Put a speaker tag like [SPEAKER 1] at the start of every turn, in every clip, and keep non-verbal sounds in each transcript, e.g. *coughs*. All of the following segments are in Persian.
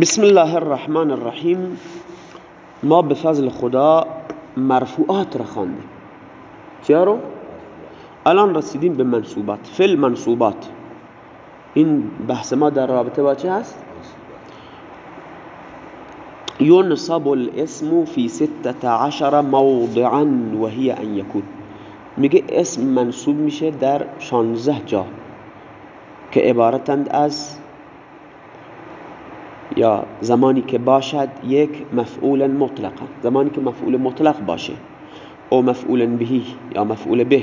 [SPEAKER 1] بسم الله الرحمن الرحیم. ما به فضل خدا مرفوعات را خواندیم. چیا رو؟ الان رسیدیم به منصوبات. فل منصوبات. این بحث ما در رابطه با چه هست؟ ينصب الاسم في ستة عشر موضعا وهي ان يكون میگه اسم منصوب میشه در 16 جا که عبارتند از یا زمانی که باشد یک مفعول مطلقا. زمانی که مفعول مطلق باشه. او مفعول بهی یا مفعول به.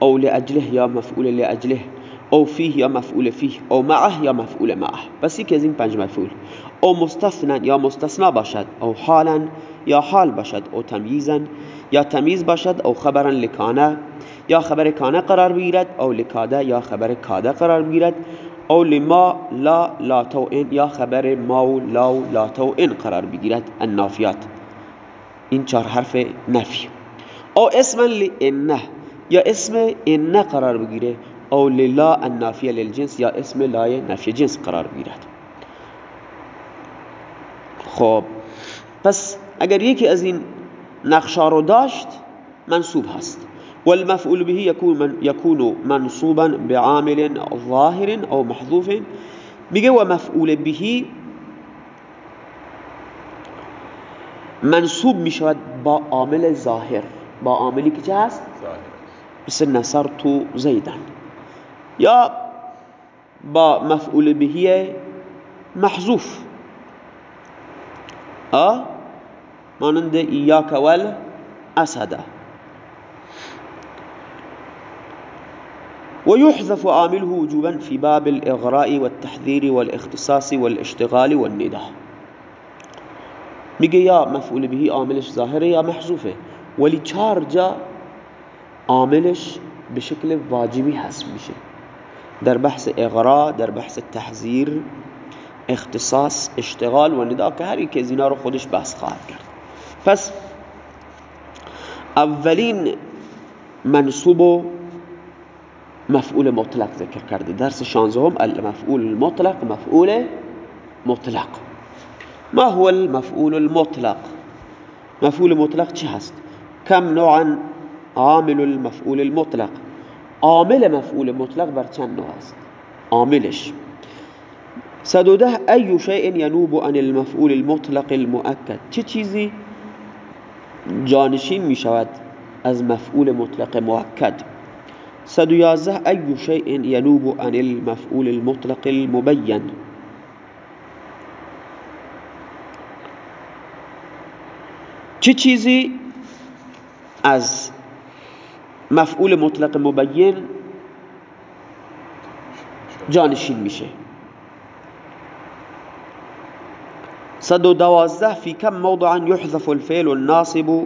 [SPEAKER 1] او لأجله یا مفعول لأجله. او فيه یا مفعول فيه او معه یا مفعول معه. بس یک از این پنج مفعول. او مستثنا یا مستثنا باشد. او حالا یا حال باشد. او تمییزا یا تمیز باشد. او خبرا لکانه. یا خبر کانه قرار بگیرد او لکاده یا خبر کاده قرار بگیرد او لما لا لا تو این یا خبر ما و لا و لا تو این قرار بگیرد النافیات. این چهار حرف نفی. او اسم لانه یا اسم انه قرار بگیره. او للا النافیه للجنس یا اسم لای نفی جنس قرار بگیرد. خب پس اگر یکی از این نقشا رو داشت منصوب هست. والمفعول به يكون من يكون منصوبا بعامل ظاهر او محذوف. میگه و مفعول به منصوب می‌شود با عامل ظاهر. با عاملی که چه هست؟ مثل نصرت زیدن یا با مفعول به محذوف. اه مانند ایاک ول اسده ويحذف عامله وجوبا في باب الإغراء والتحذير والإختصاص والاشتغال والنداء میگه یا مفعول بهی عاملش ظاهره یا محذوفه ولی چهار جا عاملش به شکل واجبی هست میشه. در بحث اغراء در بحث تحذیر اختصاص اشتغال و ندا که هر یک از اینا رو خودش بحث خواهد کرد. پس اولین منصوب مفعول مطلق ذکر کرده. درس شانزهم المفعول المطلق مفعول مطلق. ما هو المفعول المطلق؟ مفعول مطلق چه هست؟ كم نوعا عامل المفعول المطلق. عامل مفعول مطلق بر چند نوع است؟ عاملش. صدوده ای شيء ينوب عن المفعول المطلق المؤكد چه چیزی جانشین می شود از مفعول مطلق مؤکد؟ صد یازده ای شیء ینوب عن المفعول المطلق المبین چه چیزی از مفعول مطلق مبین جانشین میشه؟ صد و دوازده في كم موضعا يحذف الفعل الناصب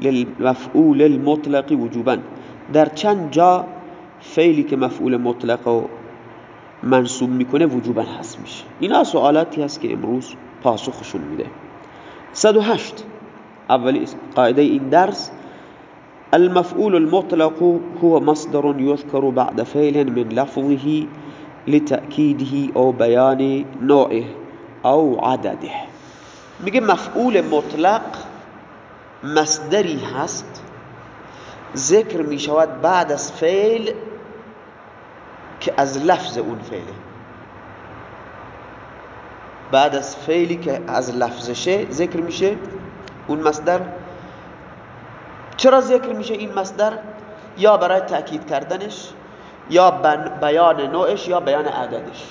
[SPEAKER 1] للمفعول المطلق وجوبا. در چند جا فعلی که مفعول مطلق و منصوب می‌کنه وجوبا هست میشه. اینا سوالاتی هست که امروز پاسخشون میده. 108 اولی قاعده این درس. المفعول المطلق هو مصدر يذكر بعد فعل من لفظه لتأكيده او بيان نوعه او عدده. میگه مفعول مطلق مصدری هست ذکر می شود بعد از فعل که از لفظ اون فعله. بعد از فعلی که از لفظشه ذکر میشه اون مصدر. چرا ذکر میشه این مصدر؟ یا برای تأکید کردنش یا بیان نوعش یا بیان عددش.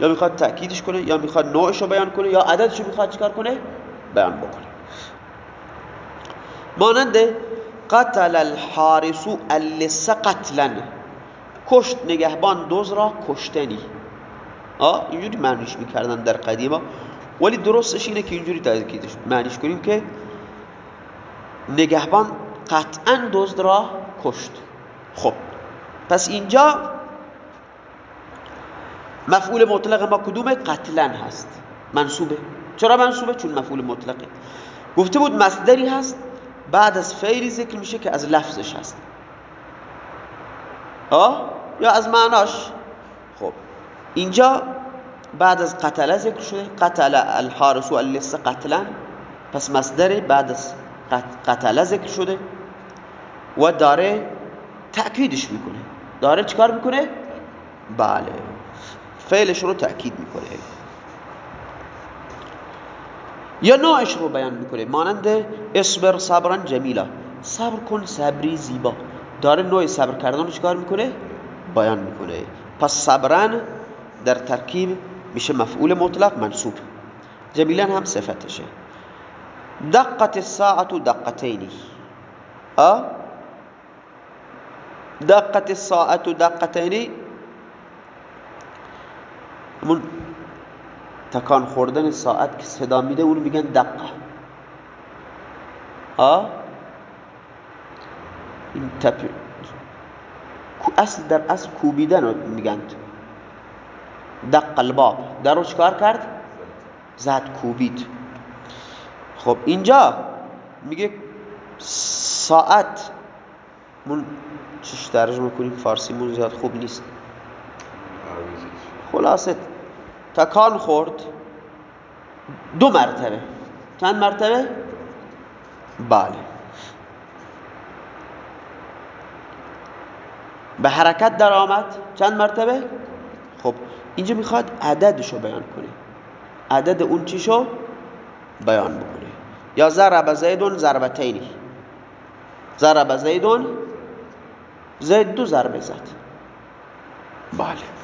[SPEAKER 1] یا می‌خواد تأکیدش کنه یا می‌خواد نوعش رو بیان کنه یا عددش رو می‌خواد چکار کنه؟ بیان بکنه. مانند قتل الحارس اللص قتلا کشت نگهبان دوز را کشتنی. اینجوری معنیش می‌کردن در قدیما. ولی درستش اینه که اینجوری تاکیدش معنیش کنیم که نگهبان قطعا دزد را کشت. خب پس اینجا مفعول مطلق ما کدومه؟ قتلا هست. منصوبه. چرا منصوبه؟ چون مفعول مطلقه. گفته بود مصدری هست. بعد از فعلی ذکر میشه که از لفظش هست. آه؟ یا از معناش؟ خب. اینجا بعد از قتل ذکر شده قتل الحارس و قتلا. پس مصدر بعد از قتل ذکر شده. و داره تأکیدش می‌کنه. داره چیکار می‌کنه؟ بله. فعلش رو تأکید می‌کنه. یا نوعش رو بیان می‌کنه. مانند اصبر صبرا جمیلا. صبر کن صبری زیبا. داره نوع صبر کردن چیکار می‌کنه؟ بیان می‌کنه. پس صبرن در ترکیب میشه مفعول مطلق منصوب. جمیلا هم صفتشه. دقت الساعت دقتینی ها دقت الساعت دقتینی تکان خوردن ساعت که صدا میده اونو میگن دقه. ها این تپ اصل در اصل کوبیدن رو میگن دق الباب. در رو چکار کرد؟ زد کوبید. خب اینجا میگه ساعت. من چش ترجمه کنیم فارسی من زیاد خوب نیست. خلاصه تکان خورد دو مرتبه. چند مرتبه؟ بله. به حرکت در آمد. چند مرتبه؟ خب اینجا می‌خواد عددشو بیان کنه. عدد اون چیشو بیان بکنه. یا ضرب زیدون ضربتینی. ضرب زیدون زید دو ضربه زد. بله.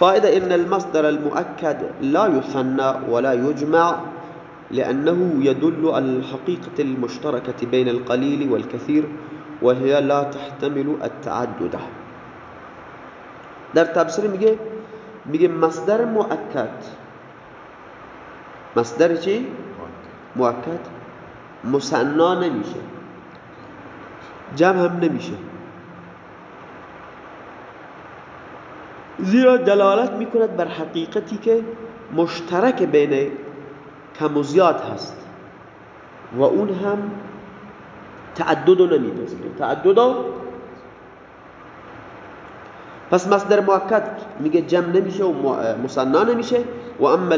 [SPEAKER 1] فائدة إن المصدر المؤكد لا يثنى ولا يجمع لأنه يدل على الحقيقة المشتركة بين القليل والكثير وهي لا تحتمل التعدد. در تفسیر میگه میگه مصدر مؤکد. مصدر چی؟ مؤکد. مصنا نمیشه. جمع هم نمیشه. زیرا دلالت می‌کند بر حقیقتی که مشترک بین کم و زیاد هست و اون هم تعدد رو نمیپذیره تعدد پس مصدر مؤکد میگه جمع نمیشه و مصنا نمیشه. و اما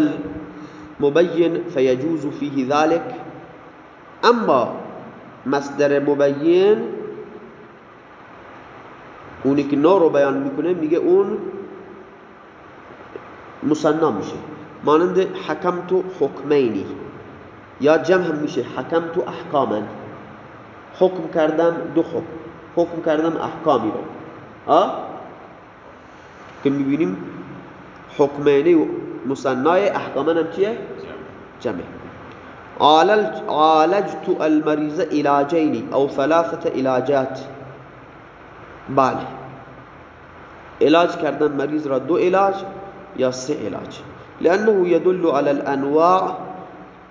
[SPEAKER 1] المبین فیجوز فیه ذلك اما مصدر مبین اونی که نو رو بیان می‌کنه میگه اون مصنا میشه. مانند حکم تو حکمینی. یا جمع هم میشه حکم تو احکاما حکم کردم دو حکم حکم کردم احکامی رو. آه؟ که می‌بینیم حکمینی و مصنای احکاما هم چیه؟ جمع. عالجت المریض علاجینی او ثلاثة علاجات. بله. علاج کردن مریض را دو علاج. سه علاج لأنه يدل على الأنواع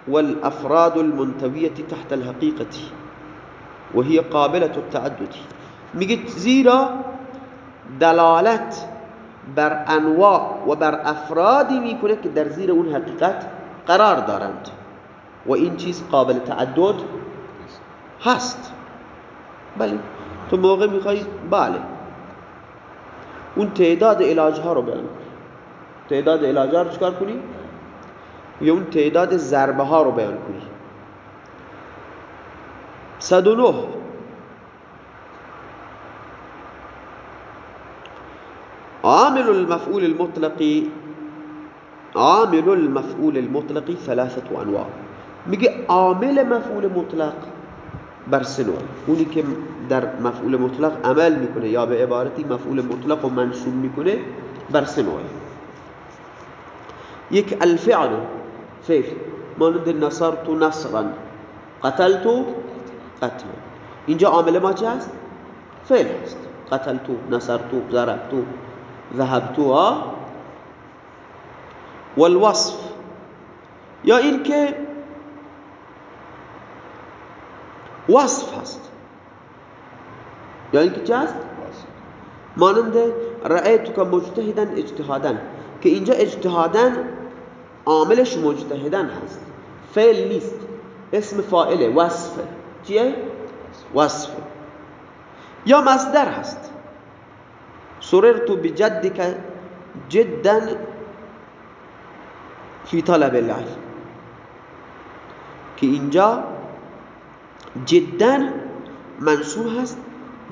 [SPEAKER 1] والأفراد المنتوية تحت الحقيقة وهي قابلة التعدد. میگه زیرا دلالت بر أنواع و بر افرادی میکنه که در زیر اون حقیقت قرار دارند. و این قابل تعدد؟ هست. بله. تو موقع میخوای؟ بله. اون تعداد علاج رو تعداد علاج ها رو چکار کنی؟ یا اون تعداد ضربه ها رو بیان کنی. 109 عامل المفعول المطلق عامل المفعول المطلق ثلاثة انواع میگه عامل مفعول مطلق بر سنو اونی که در مفعول مطلق عمل می‌کنه یا به عبارتی مفعول مطلق و منصوب می‌کنه بر سنوه یک الفعل. فعل مانند نصرت نصرا. قتلت؟ قتل. اینجا عامل ما چه هست؟ فعل هست. قتلت نصرت ضربت ذهبت والوصف. یا این که وصف هست. یا این که چه هست؟ مانند رأیتو که مجتهدن اجتهادن که اینجا اجتهادن عاملش مجتهدن هست. فعل نیست. اسم فاعله وصفه چیه؟ وصفه یا مصدر هست. سررتو بجدک جدا فی طلب العلم. که اینجا جدا منصوب هست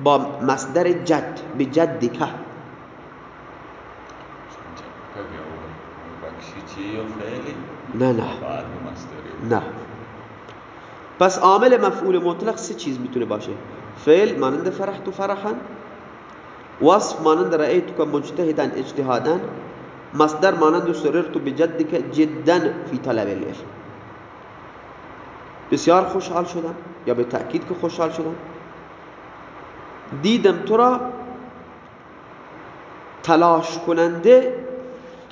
[SPEAKER 1] با مصدر جد به جد که نه نه. نه. پس عامل مفعول مطلق سه چیز می‌تونه باشه. فعل مانند فرحت و فرحا. وصف مانند رأیت که مجتهدا اجتهادا. مصدر مانند سررت که جدا فی طلب العلم. بسیار خوشحال شدم یا به تأکید که خوشحال شدم. دیدم تو را تلاش کننده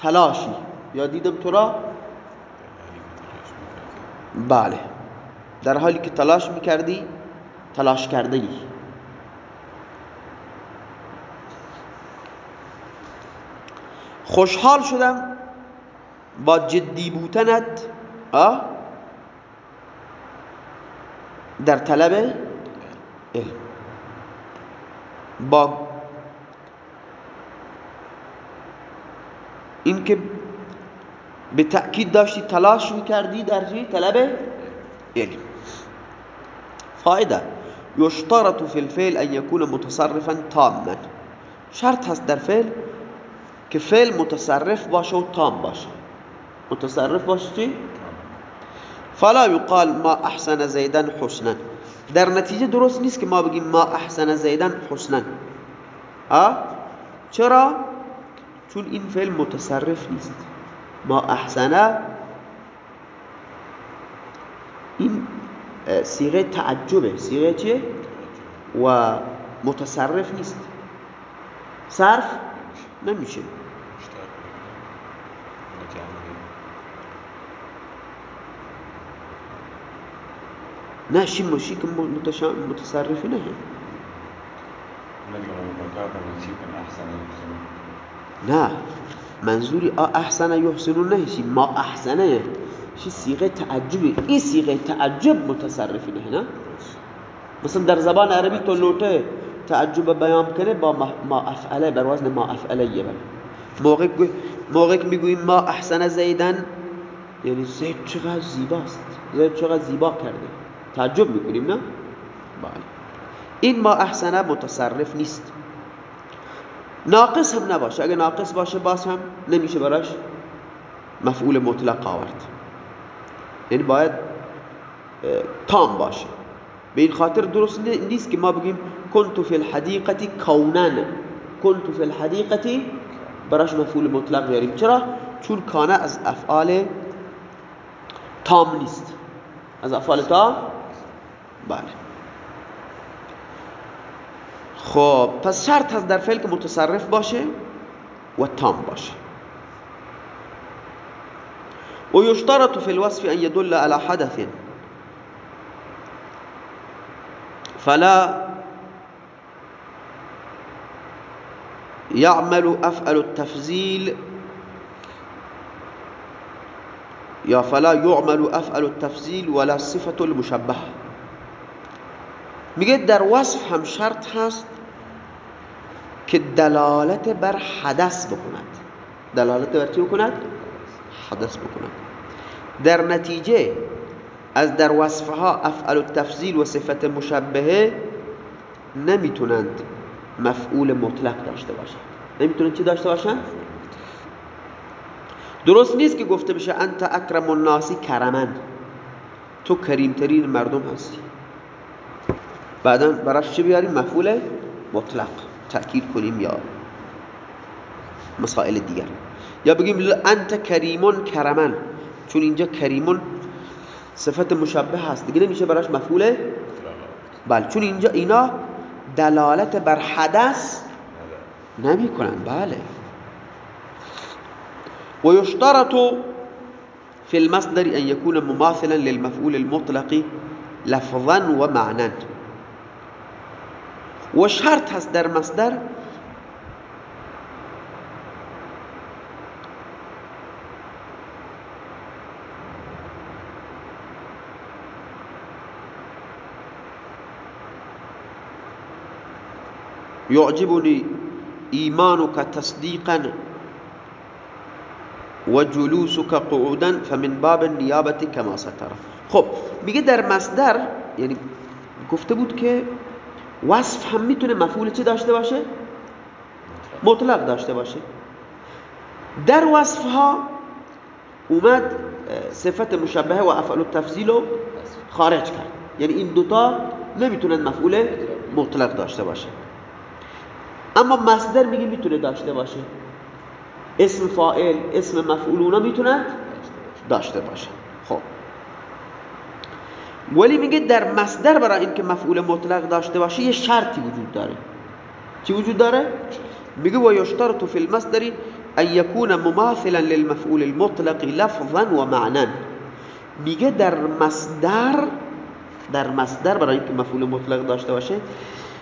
[SPEAKER 1] تلاشی. یا دیدم تو را؟ بله. در حالی که تلاش می‌کردی تلاش کردنی خوشحال شدم با جدی بودنت در طلب علم. با اینکه به تأکید داشتی تلاش می‌کردی در جی طلب علم. فایده یشترط فی الفعل ان یکون متصرفا تاما. شرط هست در فعل که فعل متصرف باشه و تام باشه. متصرف باشه چی؟ فلا یقال ما احسن زیدن حسنا. در نتیجه درست نیست که ما بگیم ما احسن زیدن حسنا. چرا؟ چون این فعل متصرف نیست. ما احسنه این سیغه تعجبه. سیغه چیه؟ و متصرف نیست. صرف نمیشه. نه شی ماشی که متصرفی نه. نه. منظوری احسن یحسنون نه شی ما احسنه. شی سیغه تعجبی. این سیغه تعجب متصرفی نه نه؟ مثلا در زبان عربی تو لوته تعجب بیان کنه با ما افعله بر وزن ما افعله یه موقع موقع که می‌گوییم ما احسن زیدن یعنی زید چقدر زیباست. زید چقدر زیبا کرده. تعجب می‌کنیم نه؟ بله. این ما احسنه متصرف نیست. ناقص هم نباشه. اگه ناقص باشه باز هم نمیشه براش مفعول مطلق آورد. یعنی باید تام باشه. به این خاطر درست نیست که ما بگیم کنتو فی الحدیقتی کونن. کنتو فی الحدیقتی براش مفعول مطلق بیاریم. چرا؟ چون کانه از افعال تام نیست. از افعال تام؟ بله. خب پس شرط هست در فعل که متصرف باشه و تام باشه. و یشترط فی الوصف ان يدل على حدث. فلا يعمل افعل التفزيل یا فلا يعمل افعل التفزيل ولا صفة المشبه میگه در وصف هم شرط هست که دلالت بر حدث بکند. دلالت بر چی بکند؟ حدث بکند. در نتیجه از در وصفها افعل التفضیل و صفت مشبهه نمی‌تونند مفعول مطلق داشته باشند. نمی‌تونند چی داشته باشند؟ درست نیست که گفته بشه انت اکرم الناسی کرمن. تو کریمترین مردم هستی. بعدا براش چی بیاریم؟ مفعول مطلق. تأکید کنیم یا مسائل دیگر. یا بگیم انت کریمون کرمن. چون اینجا کریمون صفت مشبه هست. دیگه نمیشه براش مفعول بله چون اینجا اینا دلالت بر حدث نمی کنن بله. و یشترط في المصدر ان يكون مماثلا للمفعول المطلق لفظا و معنا. و شرط هست در مصدر. يعجبني إيمانك تصديقا و جلوسك قعودا فمن باب نیابت کما ستر خب میگه در مصدر یعنی گفته بود که وصف هم می‌تونه مفعول چه داشته باشه؟ مطلق داشته باشه. در وصف ها اومد صفت مشبهه و افعال التفضیل رو خارج کرد. یعنی این دوتا نمی‌تونن مفعول مطلق داشته باشه. اما مصدر میگه می‌تونه داشته باشه. اسم فائل اسم مفعول اونا می‌تونن داشته باشه. ولی میگه در مصدر برای اینکه مفعول مطلق داشته باشه یه شرطی وجود داره. چی وجود داره؟ میگه و یشترط فی المصدر ان یکون مماثلا للمفعول المطلق لفظا و معنا میگه در مصدر در مصدر برای اینکه مفعول مطلق داشته باشه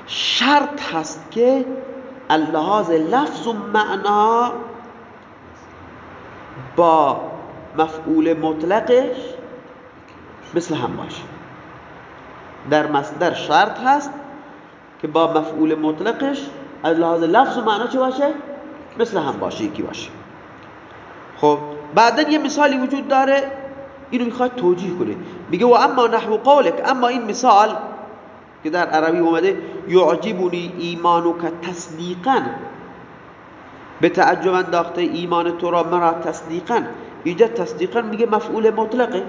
[SPEAKER 1] شرط هست که اللحاظ لفظ و معنا با مفعول مطلقش مثل هم باشه. در مصدر شرط هست که با مفعول مطلقش از لحاظ لفظ و معنا چه باشه؟ مثل هم باشه یکی باشه. خب بعدا یه مثالی وجود داره اینو می‌خواد توجیه کنه میگه و اما نحو قولک اما این مثال که در عربی اومده یعجبنی ایمانک تصدیقا به تعجب انداخته ایمان تو را مرا تصدیقا. اینجا تصدیقا میگه مفعول مطلقه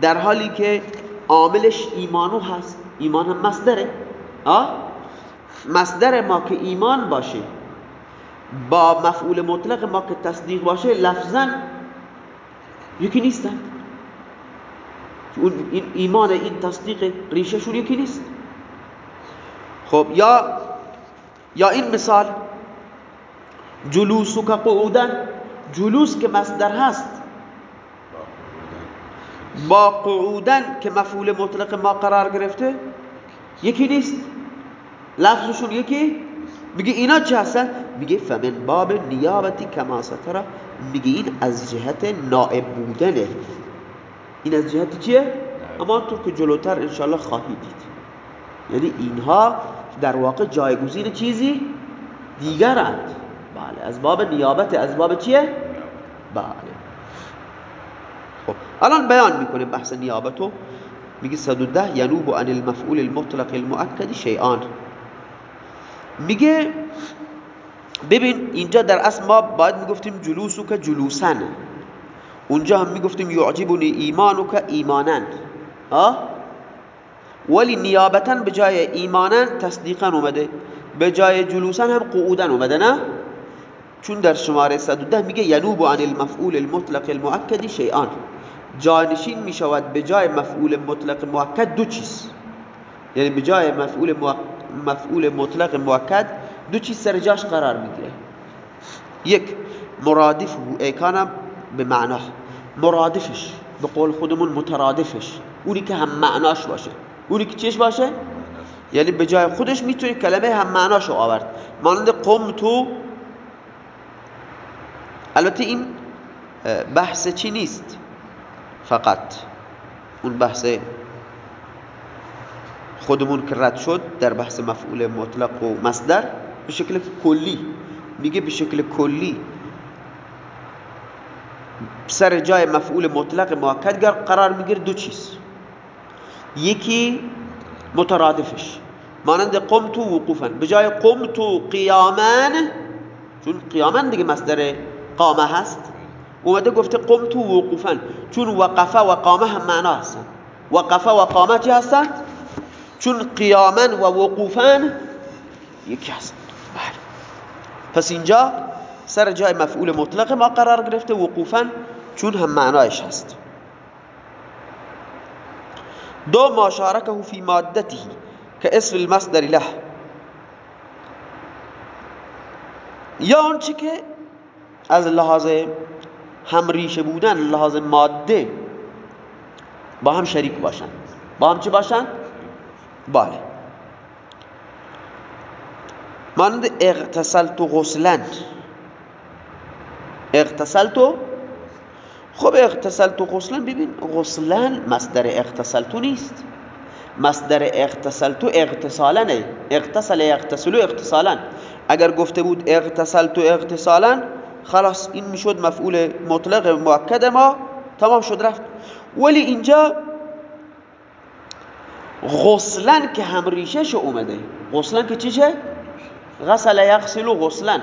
[SPEAKER 1] در حالی که عاملش ایمانو هست. ایمان هم مصدره. آه؟ مصدر ما که ایمان باشه. با مفعول مطلق ما که تصدیق باشه لفظا یکی نیستن. این ایمان این تصدیق ریشهشون یکی نیست. خب یا یا این مثال جلوسو که قعودن جلوس که مصدر هست. با قعودن که مفعول مطلق ما قرار گرفته یکی نیست لفظشون یکی میگه اینا چه هستن میگه فمن باب نیابتی کما ستره میگه این از جهت نائب بودنه این از جهت چیه؟ اما تو که جلوتر انشالله خواهی دید یعنی اینها در واقع جایگزین چیزی دیگرند بله از باب نیابت از باب چیه؟ بله خب الان بیان می‌کنه بحث نیابتو. میگه 110 ینوب عن المفعول المطلق المؤکد شیئان. میگه ببین اینجا در اصل ما باید می‌گفتیم جلوسو که جلوسن. اونجا هم می‌گفتیم یعجبونی ایمانو که ایمانن ولی نیابتا به جای ایمانن تصدیقا اومده. به جای جلوسن هم قعودن اومده نه؟ چون در شماره 110 میگه ینوب عن المفعول المطلق المؤکد شیئان. جانشین می‌شود به جای مفعول مطلق مؤکد دو چیز. یعنی به جای مفعول, مفعول مطلق مؤکد دو چیز سر جاش قرار می‌گیره. یک مرادفه ای کانم به معنا. مرادفش به قول خودمون مترادفش. اونی که هم معناش باشه. اونی که چیش باشه؟ یعنی به جای خودش می‌تونی کلمه هم معناشو آورد. مانند قم تو البته این بحث چی نیست؟ فقط اون بحث خودمون که رد شد در بحث مفعول مطلق و مصدر به شکل کلی. میگه به شکل کلی. سر جای مفعول مطلق مؤکد قرار می‌گیره دو چیز. یکی مترادفش. مانند قمتو وقوفا. به جای قمتو قیامان چون قیامان دیگه مصدر قامه هست؟ اومده گفته قمتو وقوفا. چون وقفه و قامه هم معنا هستن وقفه و قامه چی هستن؟ چون قیاما و وقوفا یکی هستن. بله. پس اینجا سر جای مفعول مطلق ما قرار گرفته وقوفا چون هم معنایش هست. دو ما شارکه فی مادته که اسم المصدر له. یا آنچه که از لحاظ هم ریشه بودن لحاظ ماده با هم شریک باشن. با هم چه باشن؟ بله. مانند اغتسلت غسلن اغتسلت؟ خب اغتسلت غسلن ببین غسلن مصدر اغتسلتو نیست. مصدر اغتسلتو اغتسالنه اغتسل اغتسلو اغتسالن اگر گفته بود اغتسلتو اغتسالن خلاص این می‌شد مفعول مطلق مؤکد ما تمام شد رفت. ولی اینجا غسلن که هم ریشش اومده. غسلن که چیشه؟ غسل یغسلو غسلن.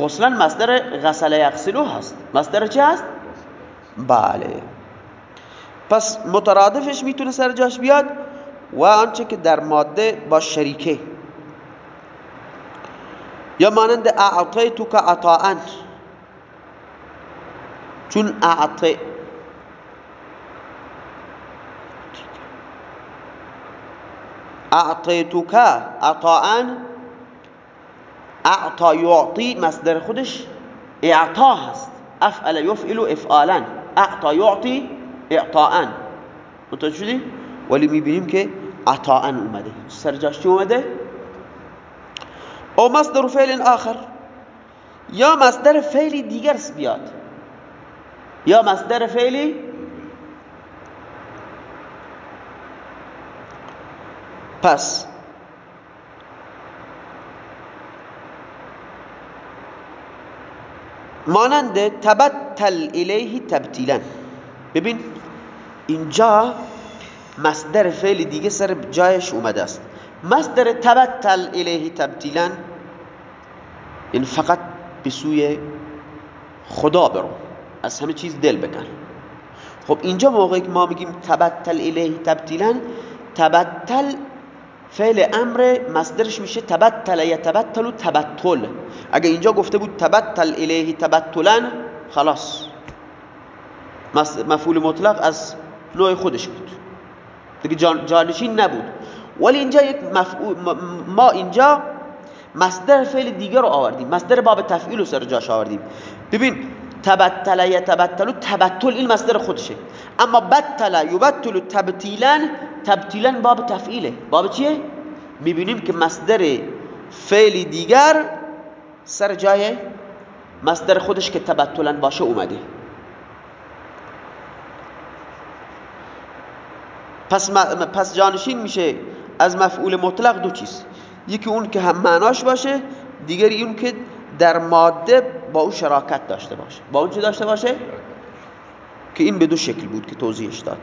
[SPEAKER 1] غسلن مصدر غسل یغسلو هست. مصدر چه هست؟ بله. پس مترادفش می‌تونه سر جاش بیاد و آنچه که در ماده با شریکه. یا مانند اعطیتو که عطاءن تل أعطي أعطيتك عطاء أعطى يعطي مصدر خودش إعطاء هست. أفعل يفعل إفعالا. أعطى يعطي إعطاء متوجه شدی؟ ولی میبینیم که عطاء اومده. سرجاش چی اومده؟ أو مصدر فعل آخر. یا مصدر فعل دیگر بیاد. یا مصدر فعلی؟ پس. مانند تبتل الیه تبتیلا. ببین اینجا مصدر فعل دیگه سر جایش اومده است. مصدر تبتل الیه تبتیلا این فقط به سوی خدا برو. از همه چیز دل بکن. خب اینجا موقعی که ما میگیم تبتل الیه تبتیلا تبتل فعل امر مصدرش میشه تبتل یتبتل و تبتل. اگه اینجا گفته بود تبتل الیه تبتلا خلاص. مفعول مطلق از نوع خودش بود. دیگه جانشین نبود. ولی اینجا یک مفعول ما اینجا مصدر فعل دیگر رو آوردیم. مصدر باب تفعیل رو سر جاش آوردیم. ببین تبتل یتبتل تبتل این مصدر خودشه. اما بتل یبتل تبتیلا تبتیلا باب تفعیله. باب چیه؟ می‌بینیم که مصدر فعل دیگر سر جای مصدر خودش که تبتلا باشه اومده. پس, پس جانشین میشه از مفعول مطلق دو چیز. یکی اون که هم معناش باشه دیگری اون که در ماده با او شراکت داشته باشه. با اون چی داشته باشه؟ که این به دو شکل بود که توضیحش داد.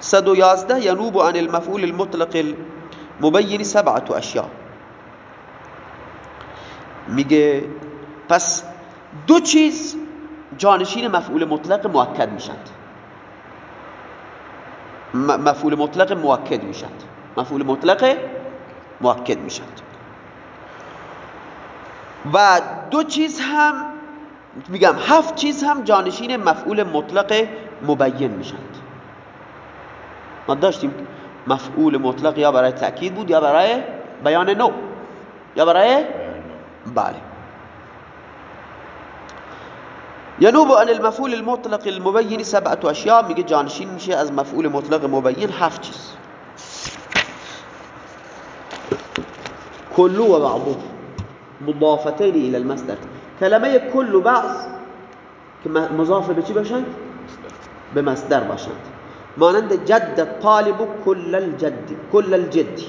[SPEAKER 1] 111 ینوب عن المفعول المطلق المبین سبعت اشیاء. میگه پس دو چیز جانشین مفعول مطلق مؤکد میشند. مفعول مطلق مؤکد میشند. مفعول مطلق مؤکد میشند. و دو چیز هم میگم هفت چیز هم جانشین مفعول مطلق مبین میشند. ما داشتیم مفعول مطلق یا برای تأکید بود یا برای بیان نو؟ یا برای بله. ینوب عن المفعول المطلق المبین سبعت اشیاء میگه جانشین میشه از مفعول مطلق مبین هفت چیز. کلو و بعضو مضافتین الى المصدر. کلمه کل و بعض که مضاف به چی باشند؟ به مصدر باشند. مانند جد طالب کل الجد کل الجد.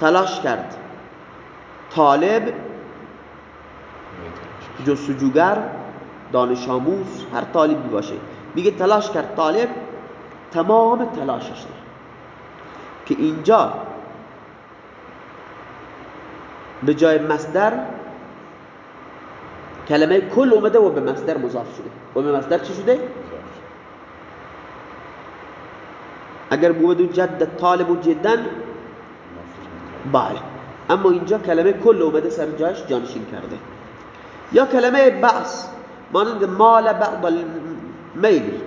[SPEAKER 1] تلاش کرد. طالب جستجوگر دانش آموز هر طالبی باشه. میگه تلاش کرد. طالب تمام تلاشش که اینجا به جای مصدر کلمه کل اومده و به مصدر مضاف شده. و به مصدر چی شده؟ اگر بود جد طالب و جدن بله. اما اینجا کلمه کل اومده سر جایش جانشین کرده. یا کلمه بعض مانند مال بعض المیل.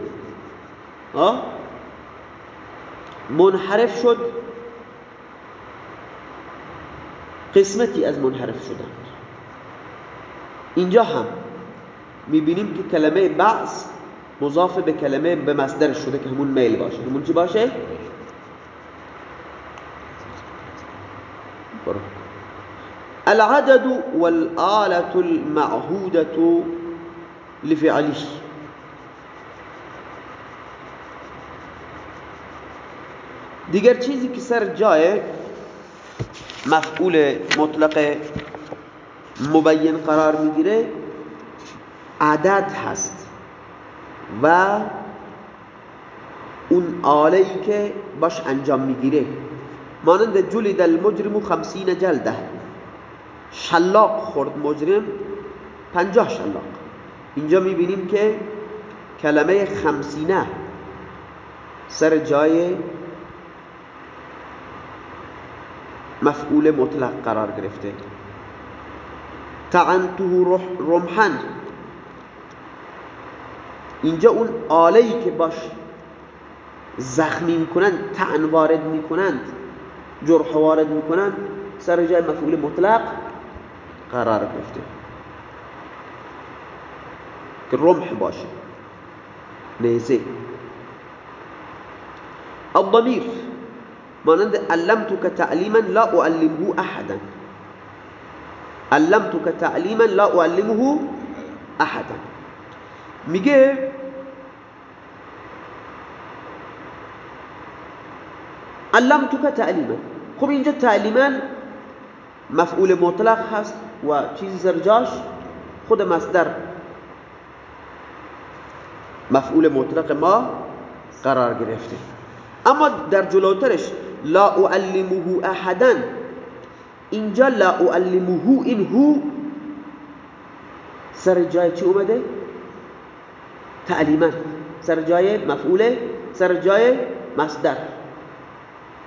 [SPEAKER 1] منحرف شد. قسمتی از منحرف شدن. اینجا هم میبینیم که کلمه بعض مضاف به کلمه به مصدر شده که همون میل باشه. همون چی باشه؟ برو. العدد والآلة المعهودة لفعله دیگر چیزی که سر جای مفعول مطلق مبین قرار می‌گیره عدد هست. و اون آله که باش انجام می‌گیره مانند جلد المجرم خمسین جلده. شلاق خورد مجرم پنجاه شلاق. اینجا می‌بینیم که کلمه خمسینه سر جای مفعول مطلق قرار گرفته. تعنته رمحن اینجا اون آلهی که باش زخمی می‌کنند تعن وارد می‌کنند جرح وارد می‌کنند سر جای مفعول مطلق قرار گرفته. که رمح باشه. نیزه. الضمیر. مانند علمتك تعلیما لا اعلمه احدا. علمتك تعلیما لا اعلمه احدا. میگه علمتك تعلیما. خب اینجا تعلیما مفعول مطلق هست و چیزی زرجاش خود مصدر مفعول مطلق ما قرار گرفته. اما در جلوترش لا اعلمه احدا اینجا لا اعلمه این هو. سر جای چی اومده؟ تعلیما سر جای مفعول سر جای مصدر.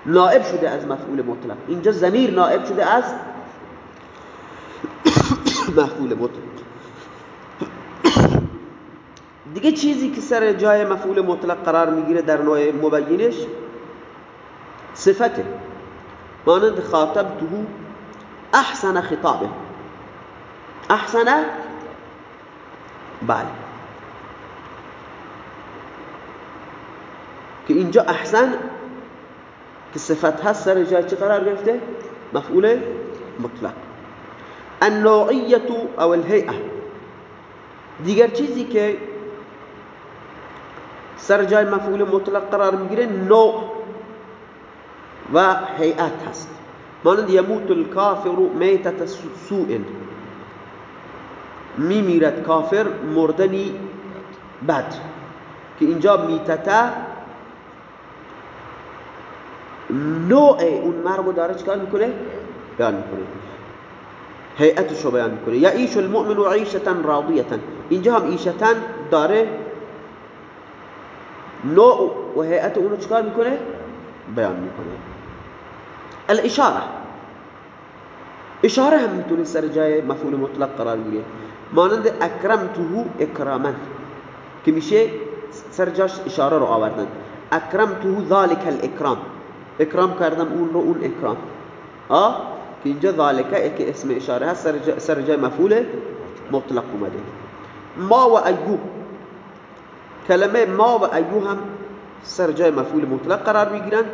[SPEAKER 1] نائب شده از مفعول مطلق. اینجا زمیر نائب شده از *coughs* مفعول مطلق. *coughs* دیگه چیزی که سر جای مفعول مطلق قرار می‌گیره در نوع مبینش صفته. مانند خاطبته احسن خطابه. احسن بله. که اینجا احسن که صفت هست سر جای چه قرار گرفته؟ مفعول مطلق. النوعیت أو الهیئه. دیگر چیزی که سر جای مفعول مطلق قرار میگیره نوع. و هیئت هست. مانند یموت الکافر میتت سوء. میمیرد کافر مردنی بد. که اینجا میتته نوع اون مرگ داره چکار می‌کنه؟ بیان می‌کنه. هیئتش رو بیان می‌کنه. یعیش المؤمن عیشتا راضیتا. اینجا هم عیشتا داره نوع و هیئت اونو چکار می‌کنه؟ بیان می‌کنه. الإشارة. إشارة هم میتونه سر جای مفعول مطلق قرار بگیره مانند اکرمته اکراما که میشه سر جاش اشاره رو آوردن. اکرمته ذالک الاکرام. اکرام کردم اون رو اون اکرام. آه؟ که اینجا ذالکه که اسم اشاره هست سر جای مفعول مطلق اومده. ما و ایو. کلمه ما و ایو هم سر جای مفعول مطلق قرار میگیرند.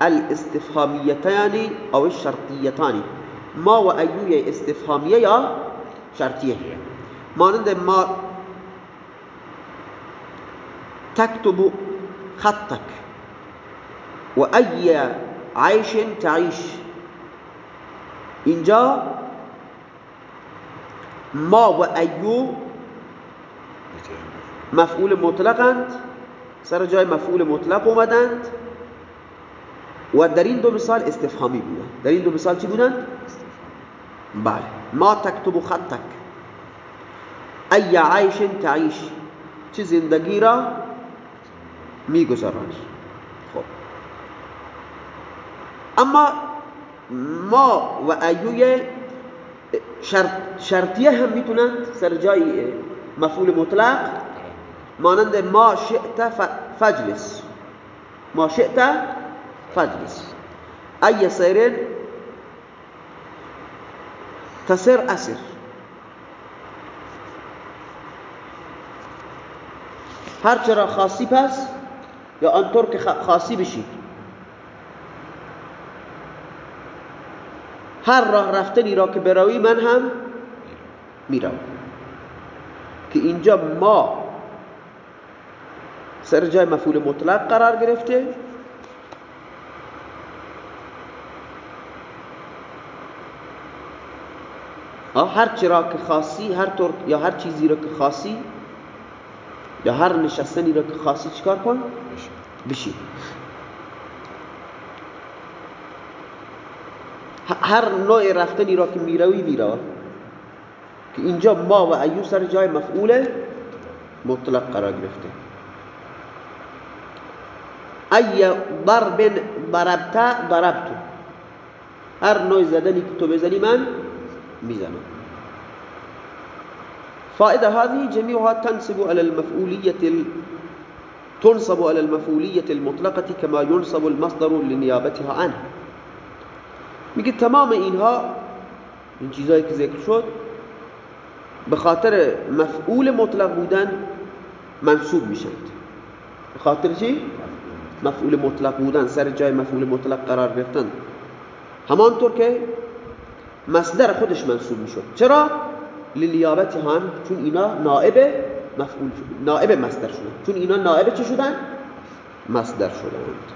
[SPEAKER 1] الاستفهامیتان أو الشرطیتان ما و ایو استفهامیه یا شرطیه مانند ما تكتب خطك. وأي عيش تعيش. اینجا ما و ایو مفعول مطلقند سر جای مفعول مطلق اومدند و در این دو مثال استفهامی بودند در این دو مثال چی بودند؟ بله. ما تکتب خطک. ای عیش تعیش. چه زندگی را میگذرانی خب. اما ما و ایوی شرط شرطیه هم می‌تونند سر جای مفعول مطلق مانند ما شئت فجلس. ما شئت فجلس ای سیرین تسر اسر. هر چرا خاصی پس یا آنطور که خاصی بشید هر راه رفتنی را که بروی من هم می‌روم. که اینجا ما سر جای مفعول مطلق قرار گرفته هر چی را که خاصی هر طور یا هر چیزی را که خاصی یا هر نشستنی را که خاصی چیکار کن؟ بشی هر نوع رفتنی را که می‌روی میرا. که اینجا ما و ایو سر جای مفعول مطلق قرار گرفته. ای ضرب ضربت. ضربتو هر نوع زدنی که تو بزنی من میزنم فائدة هذه جميعها تنسب على المفعولية تنصب على المفعولية المطلقة كما ينصب المصدر لنيابتها عنه. میگه تمام اینها این چیزایی که ذکر شد به خاطر مفعول مطلق بودن منصوب میشند به خاطر چی؟ مفعول مطلق بودن سر جای مفعول مطلق قرار گرفتن. همانطور که مصدر خودش منصوب میشد چرا؟ لیابت هان چون اینا نائب مفعول نائب مصدر شدن چون اینا نائب چه شدن؟ مصدر شدند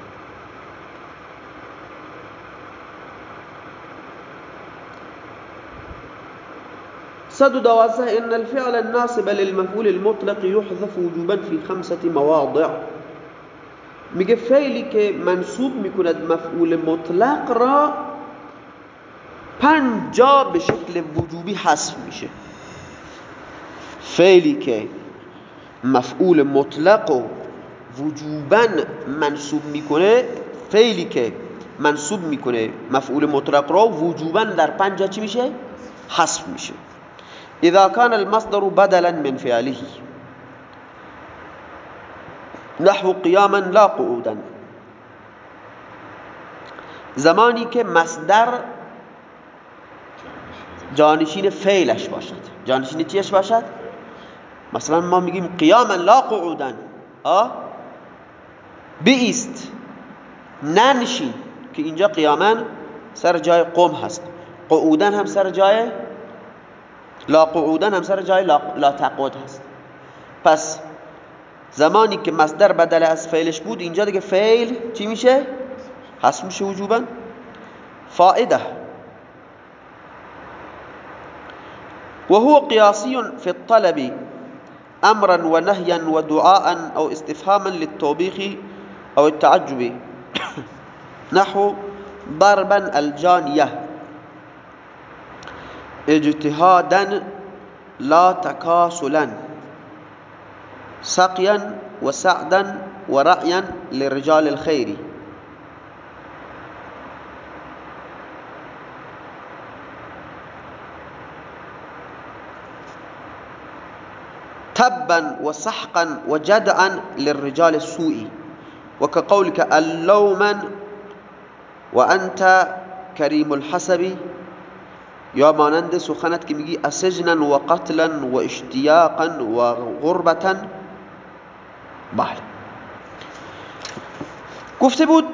[SPEAKER 1] صد دوازه إن الفعل الناصب للمفعول المطلق يحذف وجوبا في خمسة مواضع میگه فعلی که منصوب میکند مفعول مطلق را پنجا به شکل وجوبی حذف میشه. فعلی که مفعول مطلق و وجوبا منصوب می‌کنه فعلی که منصوب می‌کنه مفعول مطلق را وجوبا در پنجا چی میشه؟ حذف میشه. اذا كان المصدر بدلا من فعله. نحو قیاما لا قعودا. زمانی که مصدر جانشین فعلش باشد. جانشین چیش باشد؟ مثلا ما میگیم قیاما لا قعودا. آه بیست. ننشین که اینجا قیاما سر جای قوم هست. قعودن هم سر جای لا قعودن هم سر جای لا, لا تقعود هست. پس زمانی که مصدر بدل از فعلش بود اینجا دیگه فعل چی میشه؟ حس میشه وجوبا. فائده وهو قياسي في الطلب امرا ونهيا ودعاء أو استفهاما للتوبيخ أو التعجب. *coughs* نحو ضربا الجانية. اجتهادا لا تكاسلا. سقيا وسعدا ورأيا لرجال الخير. تبا وسحقا وجدعا للرجال السوء. وكقولك اللوما وأنت كريم الحسب. یا مانند سخنت که میگی اسجنا و قتلا و اشتیاقا و غربتا بله گفته بود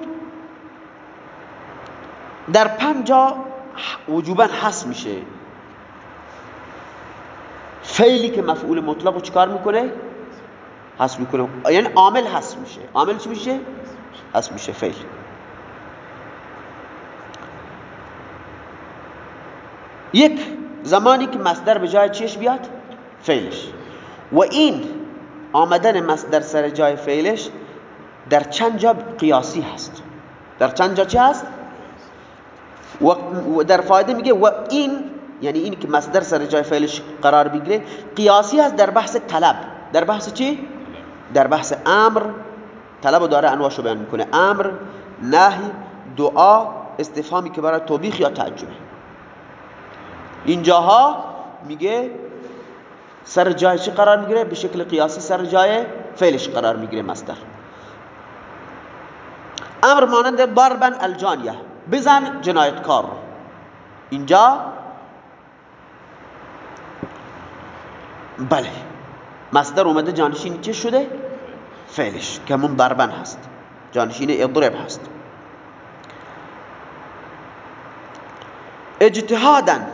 [SPEAKER 1] در پنجا وجوبا حس میشه. فعلی که مفعول مطلق رو چکار می‌کنه؟ حس می‌کنه. یعنی عامل حس میشه. عامل چی میشه؟ حس میشه فعل. یک زمانی که مصدر به جای چیش بیاد؟ فعلش. و این آمدن مصدر سر جای فعلش در چند جا قیاسی هست. در چند جا چی هست؟ و در فایده میگه و این یعنی این که مصدر سر جای فعلش قرار بگیره قیاسی هست در بحث طلب. در بحث چی؟ در بحث امر. طلب داره انواعشو بیان می‌کنه. امر نهی دعا استفهامی که برای توبیخ یا تعجبه اینجاها میگه سر جای چی قرار می‌گیره؟ به شکل قیاسی سر جای فعلش قرار می‌گیره مصدر. امر مانند ضربا الجانیه. بزن جنایتکار اینجا بله. مصدر اومده جانشین چه شده؟ فعلش. که همون ضربا هست. جانشین اضرب هست. اجتهادن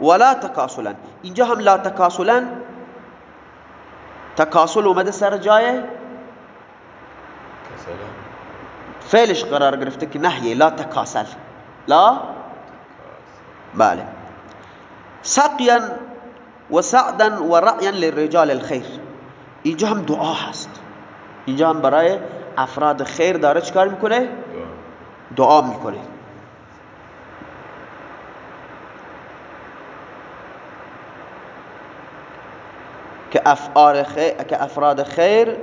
[SPEAKER 1] ولا تکاسلا. اینجا هم لا تکاسلا. تکاسل اومده سر جای؟ فعلش قرار گرفته که نهیه لا تکاسل. لا؟ بله. سقیا و سعدا و رعیا للرجال الخیر اینجا هم دعا هست. اینجا هم برای افراد خیر داره چکار می‌کنه؟ دعا می‌کنه. که افراد خیر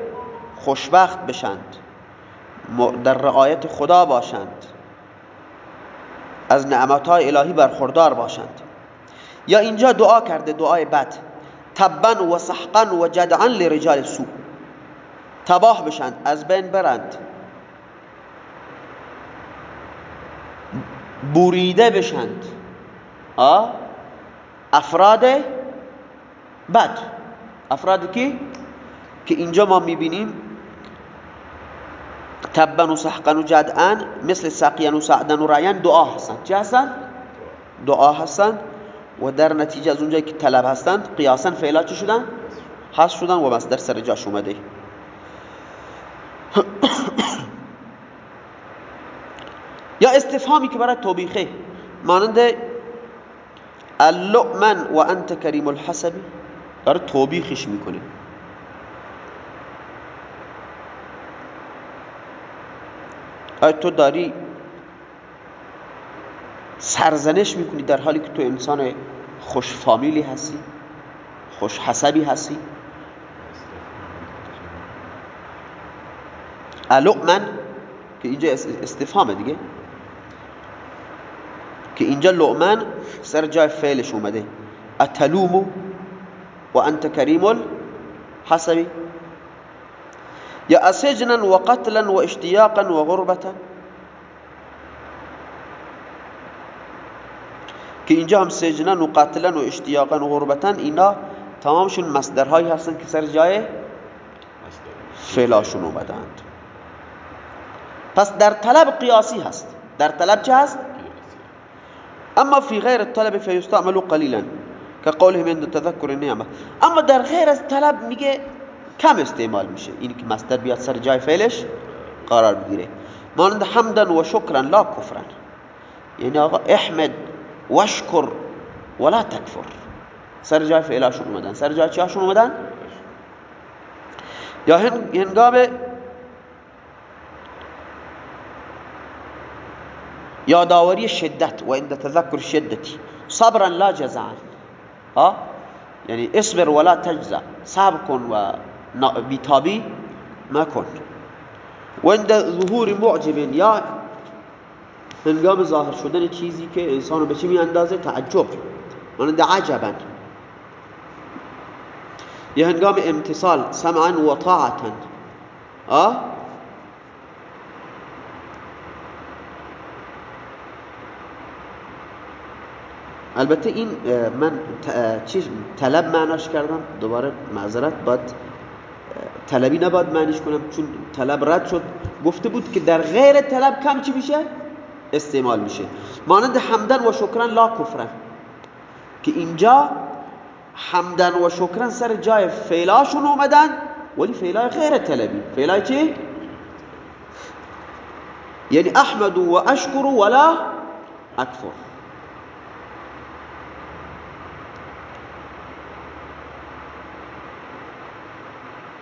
[SPEAKER 1] خوشبخت بشند در رعایت خدا باشند از نعمتهای الهی برخوردار باشند. یا اینجا دعا کرده دعای بد. تبا و سحقا و جدعا لرجال سو. تباه بشند از بین برند. بوریده بشند افراد بد. افراد کی؟ که اینجا ما می‌بینیم تبن و سحقن و جدعن مثل سقین و سعدن و رعین دعا هستند چه هستند؟ دعا هستند و در نتیجه از اونجایی که طلب هستند قیاسا فعلا چه شدن؟ حس شدن و بس در سر جاش اومده *coughs* یا استفهامی که برای توبیخه مانند اللؤمن و انت کریم الحسبی داره توبیخش می‌کنه آیا تو داری سرزنش می‌کنی در حالی که تو انسان خوش فامیلی هستی خوش حسبی هستی. من که اینجا استفهامه دیگه. که اینجا لؤمن سر جای فعلش اومده. اتلومو و انت کریم الحسبی یا اسجنا و قتلا و اشتیاقا و غربتا که اینجا هم سجنا و قتلا و اشتیاقا و غربتا اینا تمامشون مصدرهایی هستن که سر جای فعلاشون اومدند. پس در طلب قیاسی هست. در طلب چه هست؟ اما فی غیر الطلب فیستعملو قلیلا که قوله من تذکر نعمه اما در غیر از طلب میگه کم استعمال میشه. این که مصدر بیاد سر جای فعلش قرار بگیره. مانند حمدا و شکرا لا کفرا. یعنی آقا احمد وشکر ولا تکفر. سر جای فعلاشون اومدن. سر جای چیاشون اومدن؟ یا هنگام یادآوری شدت و عند تذکر شدتی صبرا لا جزعا ها؟ یعنی اصبر ولا تجزع صبر کن و بیتابی مکن. و عند ظهور معجب یا هنگام ظاهر شدن چیزی که انسانو به چی می اندازه تعجب. مانند عجبا یا هنگام امتصال سمعا و طاعتا البته این من چیز طلب معناش کردم. دوباره معذرت باید طلبی نباید معنیش کنم. چون طلب رد شد. گفته بود که در غیر طلب کم چی میشه؟ استعمال میشه. مانند حمدن و شکرن لا کفرن. که اینجا حمدن و شکرن سر جای فعلاشون اومدن ولی فعلای غیر طلبی فعلای چی؟ یعنی احمد و اشکر ولا اکفر.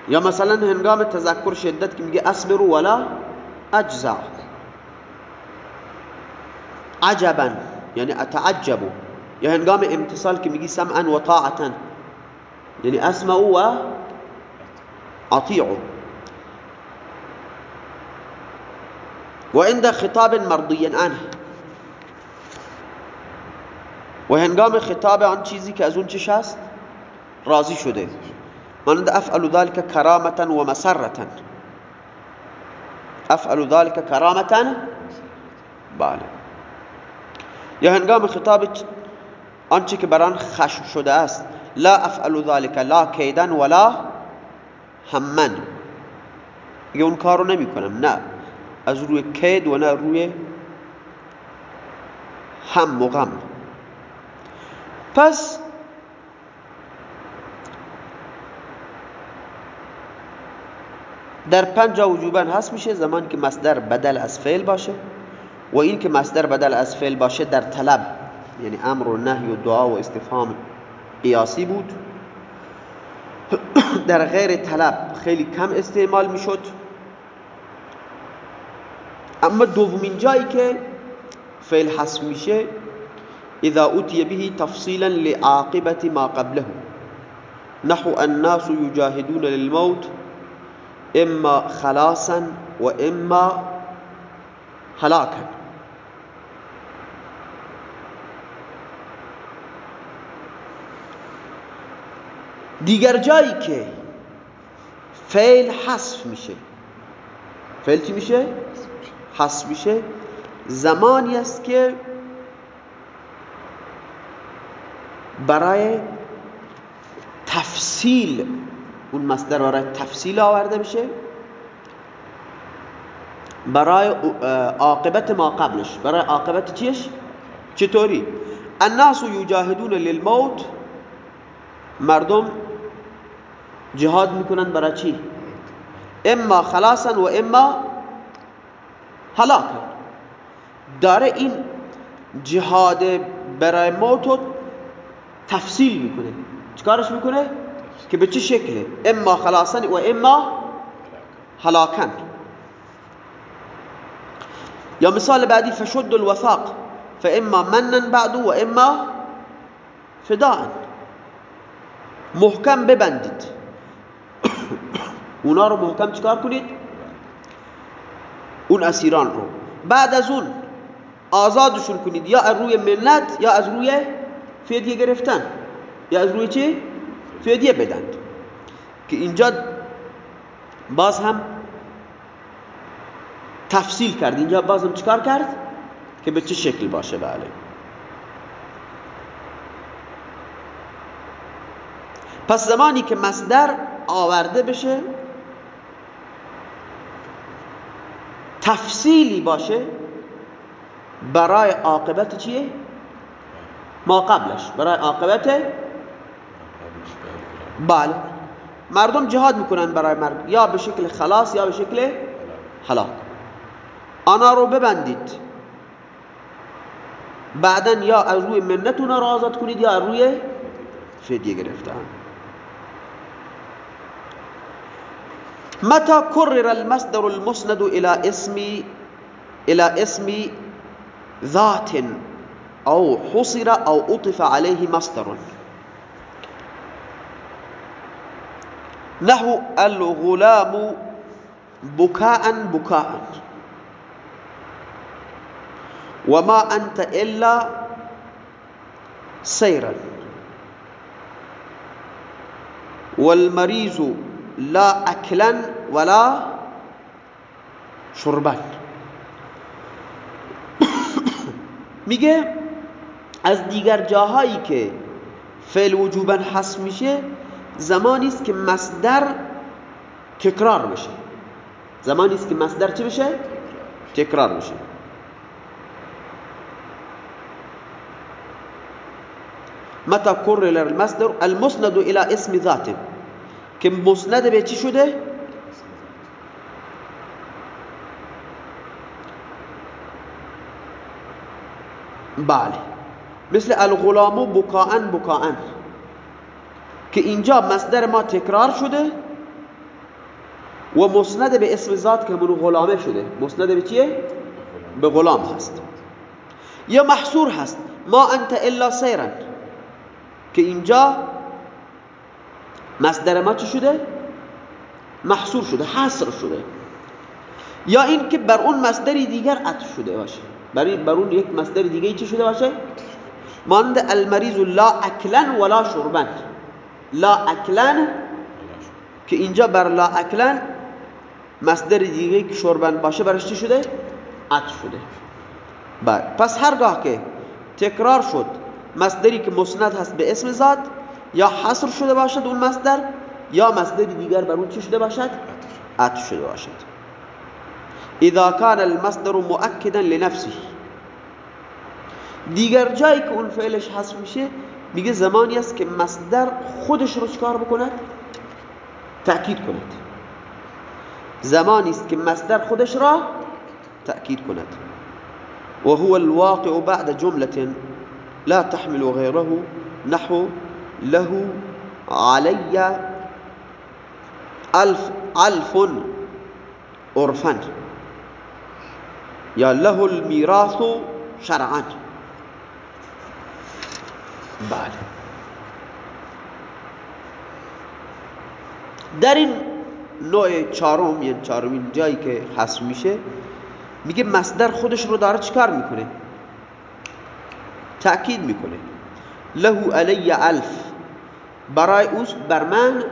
[SPEAKER 1] یا مثلا هنگام تذکر شدت که میگه اصبر ولا اجزع عجبا یعنی اتعجبو یا هنگام امتصال که میگی سمعا و طاعتا یعنی اسمعو و اطیعو و عند خطاب مرضی عنه و هنگام خطاب آن چیزی که از اون چش هست؟ راضی شده. مانند أفعل ذلك کرامتا و مسرتا أفعل ذلك کرامتا بله. یا هنگام خطاب آنچه که بران خشم شده است لا افعل ذلك لا کیدن ولا همن. یه اون کارو نمی کنم نه. از روی کید و نه روی هم و غم. پس در پنج جا وجوبا هست میشه زمانی که مصدر بدل از فعل باشه. و این که مصدر بدل از فعل باشه در طلب یعنی امر و نهی و دعا و استفهام قیاسی بود. *coughs* در غیر طلب خیلی کم استعمال می‌شد. اما دومین جایی که فعل حذف میشه اذا اتي به تفصيلا لعاقبه ما قبله. نحو الناس يجاهدون للموت اما خلاصا و اما هلاكا. دیگر جایی که فعل حذف میشه. فعل چی میشه؟ حذف میشه. زمانی است که برای تفصیل اون مصدر برای تفصیل آورده بشه برای عاقبت ما قبلش. برای عاقبت چیش؟ چطوری؟ الناس یجاهدون للموت. مردم جهاد می‌کنن برای چی؟ اما خلاصا و اما هلاکا. داره این جهاد برای موت تفصیل می‌کنه. چکارش می‌کنه؟ که به چه شکله؟ اما خلاصا و اما هلاکن یا مثال بعدی فشد الوثاق فاما منن بعد و اما فداء محکم ببندید. اونا رو محکم چکار کنید؟ اون اسیران رو. بعد از اون آزادشون کنید یا از روی منت یا از روی فدیه گرفتن. یا از روی چی؟ فدیه بدند که اینجا باز هم تفصیل کرد. اینجا باز هم چکار کرد؟ که به چه شکل باشه؟ بله. پس زمانی که مصدر آورده بشه تفصیلی باشه برای عاقبت چیه؟ ما قبلش. برای عاقبت؟ بله. مردم جهاد می‌کنن برای مرگ. یا به شکل خلاص یا به شکل حلاک آنها رو ببندید. بعدا یا از روی منتون رو آزاد کنید یا از روی فدیه گرفتن. متى كرر المصدر المسند إلى اسم إلى اسم ذات أو حصر أو اطف عليه مصدر؟ نحو الغلام بكاء بكاء. وما أنت إلا سيرا. والمريض لا أكلا ولا شربا. *coughs* میگه از دیگر جاهایی که فعل وجوبا حس میشه زمانی است که مصدر تکرار بشه زمانی است که مصدر چه بشه تکرار بشه متى كرر المصدر؟ المسند الى اسم ذات که مسند به چی شده؟ بله. مثل الغلام بکاءن بکاءن. که اینجا مصدر ما تکرار شده و مسند به اسم ذات که منو غلامه شده. مسند به چیه؟ به غلام هست. یا محصور هست. ما انت الا سیرن. که اینجا مصدر ما چی شده؟ محصور شده حصر شده. یا این که بر اون مصدری دیگر عطف شده باشه. برای بر اون یک مصدر دیگه چی شده باشه؟ مانند المریض لا اکلن ولا شربن. لا اکلن که اینجا بر لا اکلن مصدر دیگه که شربن باشه برش چی شده؟ عطف شده. بله. پس هرگاه که تکرار شد مصدری که مسند هست به اسم ذات یا حصر شده باشد اون مصدر یا مصدر دیگر بر اون چی شده باشد عطف شده باشد اذا كان المصدر مؤكدا لنفسه دیگر جایی که اون فعلش حذف میشه میگه زمانی است که مصدر خودش رو چکار بکند تأکید کند زمانی است که مصدر خودش را تأکید کند و هو الواقع بعد جمله لا تحمل غيره نحو له علي الف الف عرفا. یا له الميراث شرعا. بله در این نوع چهارم یعنی چهارمین جایی که حس میشه میگه مصدر خودش رو داره چیکار می‌کنه؟ تأکید میکنه. له علی الف. برای اوس بر من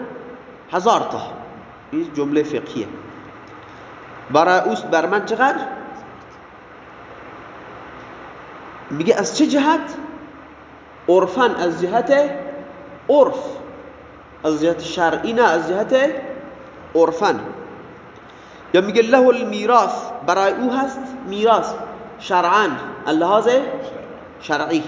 [SPEAKER 1] هزار تا. این جمله فقهیه. برای اوس بر من چقدر؟ میگه از چه جهت؟ عرفا از جهت عرف. از جهت شرعی نه از جهت عرفا. یا میگه له المیراث. برای أو هست میراث. شرعا. اللحاظ شرعی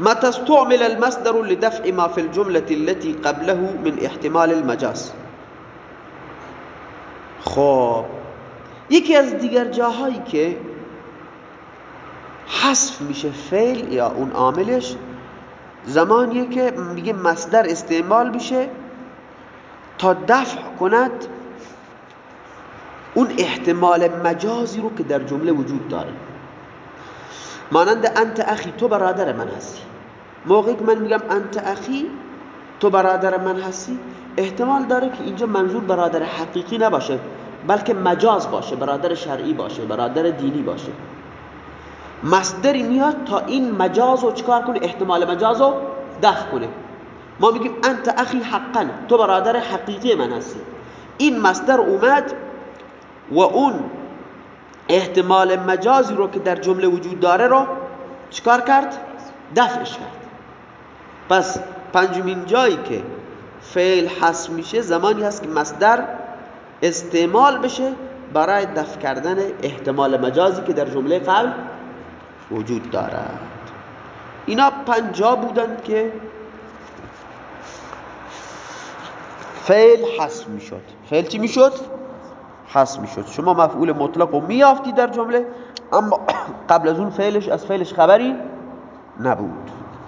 [SPEAKER 1] متى استعمل المصدر لدفع ما في الجملة التي قبله من احتمال المجاز؟ خب یکی از دیگر جاهایی که حذف میشه فعل یا اون عاملش زمانیه که میگه مصدر استعمال بشه تا دفع کند اون احتمال مجازی رو که در جمله وجود داره. مانند انت اخی تو برادر من هستی. موقعی که من میگم انت اخی تو برادر من هستی احتمال داره که اینجا منظور برادر حقیقی نباشه بلکه مجاز باشه برادر شرعی باشه برادر دینی باشه. مصدری میاد تا این مجاز رو چکار کنه؟ احتمال مجاز رو دفع کنه. ما میگیم انت اخی حقا تو برادر حقیقی من هستی. این مصدر اومد و اون احتمال مجازی رو که در جمله وجود داره رو چکار کرد؟ دفعش کرد. پس پنجمین جایی که فعل حس میشه زمانی هست که مصدر استعمال بشه برای دفع کردن احتمال مجازی که در جمله قبل وجود دارد. اینا پنجا بودند که فعل حس می‌شد. فعل چی می‌شد؟ حس می‌شد. شما مفعول مطلق رو میافتی در جمله اما *coughs* قبل از اون فعلش از فعلش خبری نبود.